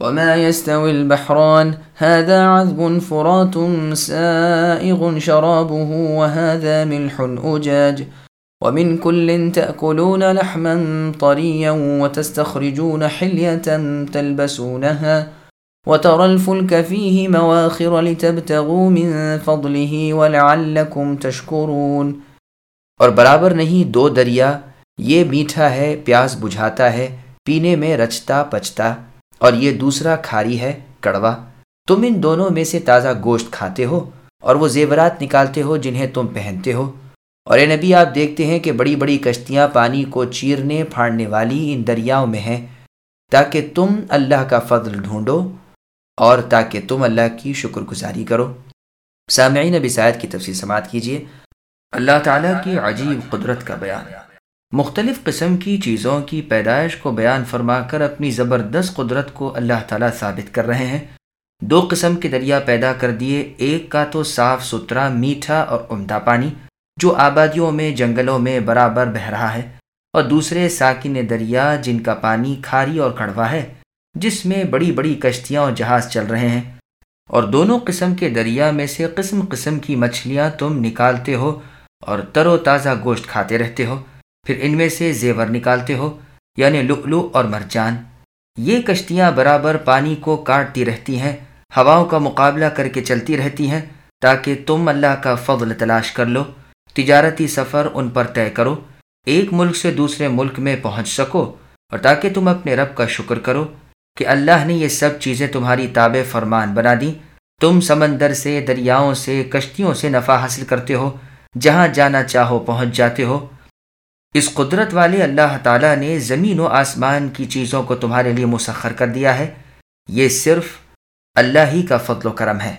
وما يستوي البحران هذا عذب فرات سائغ شرابه وهذا ملح أجاج ومن كل تأكلون لحما طريا وتستخرجون حلية تلبسونها وترى الفلك فيه مواخر لتبتغوا من فضله ولعلكم تشكرون۔ اور برابر نہیں دو دریا یہ میٹھا ہے پیاس بجھاتا ہے پینے میں رچتا پچتا۔ اور یہ دوسرا کھاری ہے کڑوا۔ تم ان دونوں میں سے تازہ گوشت کھاتے ہو اور وہ زیورات نکالتے ہو جنہیں تم پہنتے ہو۔ اور اے نبی، آپ دیکھتے ہیں کہ بڑی بڑی کشتیاں پانی کو چیرنے، پھاڑنے والی ان دریاؤں میں ہیں۔ تاکہ تم اللہ کا فضل ڈھونڈو اور تاکہ تم اللہ کی شکر گزاری کرو۔ سامعین نبی سائد کی تفصیل سماعت کیجیے۔ اللہ تعالیٰ کی عجیب قدرت کا بیان۔ مختلف قسم کی چیزوں کی پیدائش کو بیان فرما کر اپنی زبردست قدرت کو اللہ تعالیٰ ثابت کر رہے ہیں۔ دو قسم کے دریا پیدا کر دیے، ایک کا تو صاف ستھرا، میٹھا اور عمدہ پانی، جو آبادیوں میں، جنگلوں میں برابر بہ رہا ہے۔ اور دوسرے ساکن دریا، جن کا پانی کھاری اور کڑوا ہے، جس میں بڑی بڑی کشتیاں اور جہاز چل رہے ہیں۔ اور دونوں قسم کے دریا میں سے قسم قسم کی مچھلیاں تم نکالتے ہو اور تر و تازہ گوشت کھاتے رہتے ہو۔ پھر ان میں سے زیور نکالتے ہو یعنی لؤلؤ اور مرجان۔ یہ کشتیاں برابر پانی کو کاٹتی رہتی ہیں، ہواؤں کا مقابلہ کر کے چلتی رہتی ہیں، تاکہ تم اللہ کا فضل تلاش کر لو۔ تجارتی سفر ان پر طے کرو، ایک ملک سے دوسرے ملک میں پہنچ سکو، اور تاکہ تم اپنے رب کا شکر کرو کہ اللہ نے یہ سب چیزیں تمہاری تاب فرمان بنا دیں۔ تم سمندر سے، دریاؤں سے، کشتیوں سے نفع حاصل کرتے ہو، جہاں جانا چاہو پہنچ جاتے ہو۔ اس قدرت والے اللہ تعالیٰ نے زمین و آسمان کی چیزوں کو تمہارے لیے مسخر کر دیا ہے۔ یہ صرف اللہ ہی کا فضل و کرم ہے۔